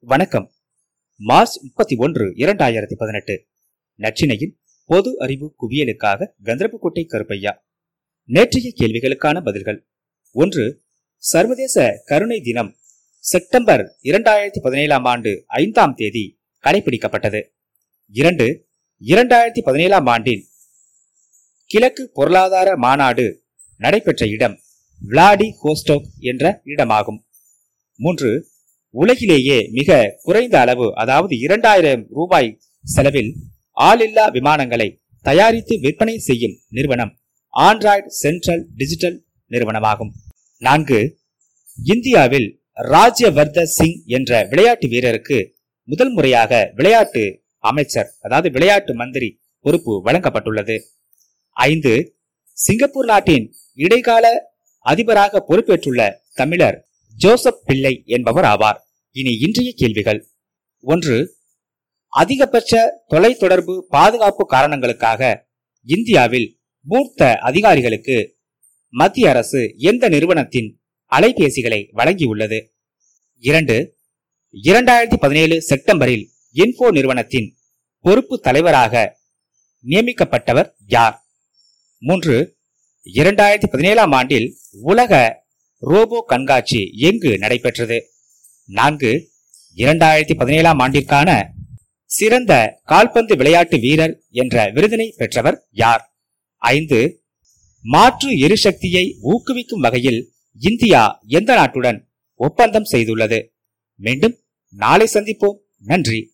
வணக்கம். மார்ச் முப்பத்தி ஒன்று இரண்டாயிரத்தி பதினெட்டு. நச்சினையின் பொது அறிவு குவியலுக்காக கந்தரப்புக்கோட்டை கருப்பையா. நேற்றைய கேள்விகளுக்கான பதில்கள். ஒன்று சர்வதேச கருணை தினம் செப்டம்பர் இரண்டாயிரத்தி பதினேழாம் ஆண்டு ஐந்தாம் தேதி கடைபிடிக்கப்பட்டது இரண்டு இரண்டாயிரத்தி பதினேழாம் ஆண்டின் கிழக்கு பொருளாதார மாநாடு நடைபெற்ற இடம் விளாடி ஹோஸ்டோக் என்ற இடமாகும். மூன்று உலகிலேயே மிக குறைந்த அளவு அதாவது இரண்டாயிரம் ரூபாய் செலவில் ஆளில்லா விமானங்களை தயாரித்து விற்பனை செய்யும் நிறுவனம் ஆண்ட்ராய்டு சென்ட்ரல் டிஜிட்டல் நிறுவனமாகும். நான்கு இந்தியாவில் ராஜ்யவர்த சிங் என்ற விளையாட்டு வீரருக்கு முதல் முறையாக விளையாட்டு அமைச்சர் அதாவது விளையாட்டு மந்திரி பொறுப்பு வழங்கப்பட்டுள்ளது. ஐந்து சிங்கப்பூர் நாட்டின் இடைக்கால அதிபராக பொறுப்பேற்றுள்ள தமிழர் ஜோசப் பிள்ளை என்பவர் ஆவார். இனி இன்றைய கேள்விகள். ஒன்று அதிகபட்ச தொலைத்தொடர்பு பாதுகாப்பு காரணங்களுக்காக இந்தியாவில் மூர்த்த அதிகாரிகளுக்கு மத்திய அரசு எந்த நிறுவனத்தின் அலைபேசிகளை வழங்கியுள்ளது? இரண்டு இரண்டாயிரத்தி பதினேழு செப்டம்பரில் இன்போ நிறுவனத்தின் பொறுப்பு தலைவராக நியமிக்கப்பட்டவர் யார்? மூன்று இரண்டாயிரத்தி பதினேழாம் ஆண்டில் உலக ரோபோ கண்காட்சி எங்கு நடைபெற்றது? நான்கு இரண்டாயிரத்தி பதினேழாம் ஆண்டிற்கான சிறந்த கால்பந்து விளையாட்டு வீரர் என்ற விருதினை பெற்றவர் யார்? ஐந்து மாற்று எரிசக்தியை ஊக்குவிக்கும் வகையில் இந்தியா எந்த நாட்டுடன் ஒப்பந்தம் செய்துள்ளது? மீண்டும் நாளை சந்திப்போம். நன்றி.